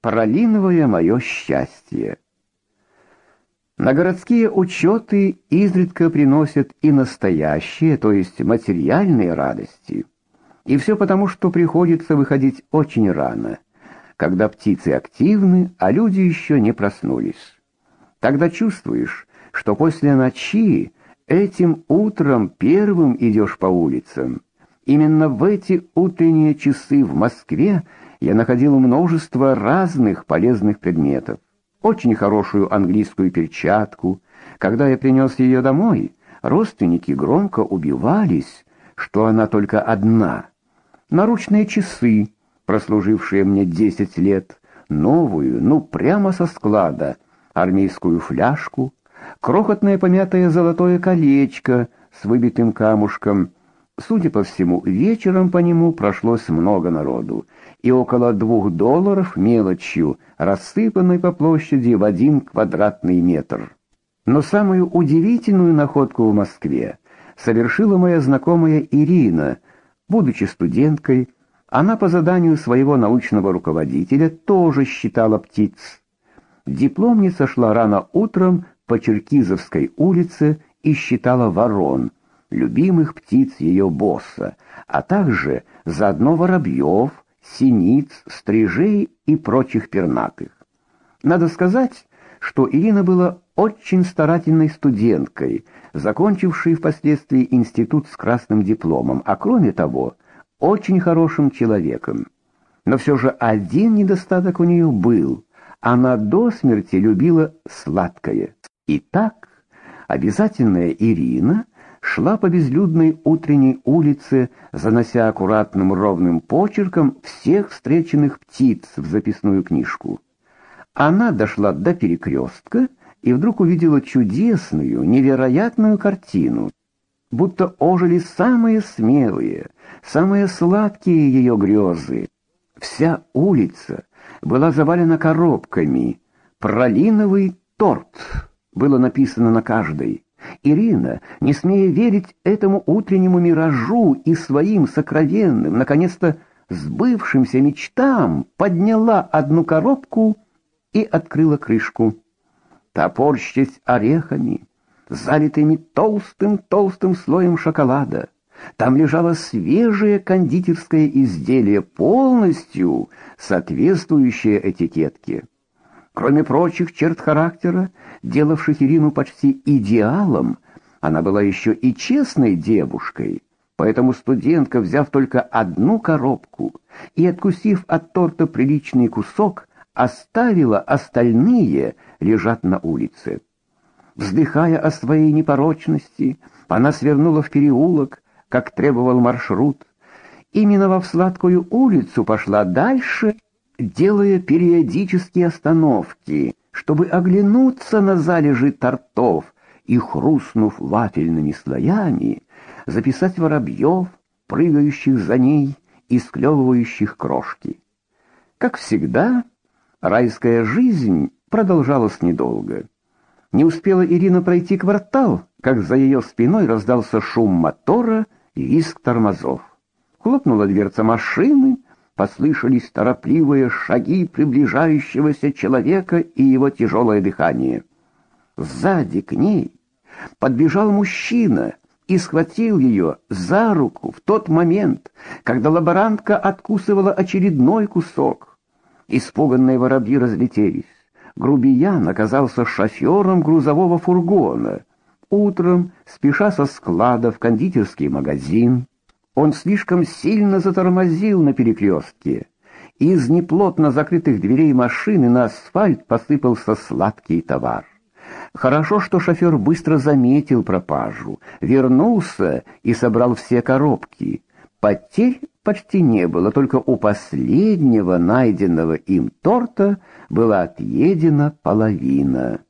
Пролиновое мое счастье. На городские учеты изредка приносят и настоящие, то есть материальные радости. И все потому, что приходится выходить очень рано, когда птицы активны, а люди еще не проснулись. Тогда чувствуешь, что после ночи этим утром первым идешь по улицам. Именно в эти утренние часы в Москве я находил множество разных полезных предметов очень хорошую английскую перчатку. Когда я принес ее домой, родственники громко убивались, что она только одна. Наручные часы, прослужившие мне десять лет, новую, ну прямо со склада, армейскую фляжку, крохотное помятое золотое колечко с выбитым камушком. Судя по всему, вечером по нему прошлось много народу, и около двух долларов мелочью, рассыпанной по площади в один квадратный метр. Но самую удивительную находку в Москве совершила моя знакомая Ирина. Будучи студенткой, она по заданию своего научного руководителя тоже считала птиц. Дипломница шла рано утром по Черкизовской улице и считала ворон, любимых птиц ее босса, а также заодно воробьев, синиц, стрижей и прочих пернатых. Надо сказать, что Ирина была очень старательной студенткой, закончившей впоследствии институт с красным дипломом, а кроме того, очень хорошим человеком. Но все же один недостаток у нее был. Она до смерти любила сладкое. Итак, обязательная Ирина шла по безлюдной утренней улице, занося аккуратным ровным почерком всех встреченных птиц в записную книжку. Она дошла до перекрестка и вдруг увидела чудесную, невероятную картину, будто ожили самые смелые, самые сладкие ее грезы. Вся улица была завалена коробками. Пролиновый торт было написано на каждой. Ирина, не смея верить этому утреннему миражу и своим сокровенным, наконец-то сбывшимся мечтам, подняла одну коробку и открыла крышку. Топорщись орехами, залитыми толстым-толстым слоем шоколада, там лежало свежее кондитерское изделие, полностью соответствующее этикетке. Кроме прочих черт характера, делавших Ирину почти идеалом, она была еще и честной девушкой. Поэтому студентка, взяв только одну коробку и откусив от торта приличный кусок, оставила остальные лежать на улице. Вздыхая о своей непорочности, она свернула в переулок, как требовал маршрут, и, миновав сладкую улицу, пошла дальше делая периодические остановки, чтобы оглянуться на залежи тортов и, хрустнув вафельными слоями, записать воробьев, прыгающих за ней и склевывающих крошки. Как всегда, райская жизнь продолжалась недолго. Не успела Ирина пройти квартал, как за ее спиной раздался шум мотора и визг тормозов. Хлопнула дверца машины, послышались торопливые шаги приближающегося человека и его тяжелое дыхание. Сзади к ней подбежал мужчина и схватил ее за руку в тот момент, когда лаборантка откусывала очередной кусок. Испуганные воробьи разлетелись. Грубиян оказался шофером грузового фургона. Утром, спеша со склада в кондитерский магазин, он слишком сильно затормозил на перекрестке. Из неплотно закрытых дверей машины на асфальт посыпался сладкий товар. Хорошо, что шофер быстро заметил пропажу, вернулся и собрал все коробки. Потерь почти не было, только у последнего найденного им торта была отъедена половина.